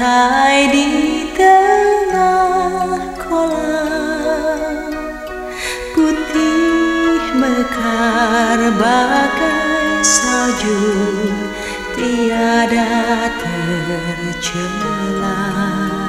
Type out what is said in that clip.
Andai di tengah kolam Putih mekar bagai salju Tiada tercelah.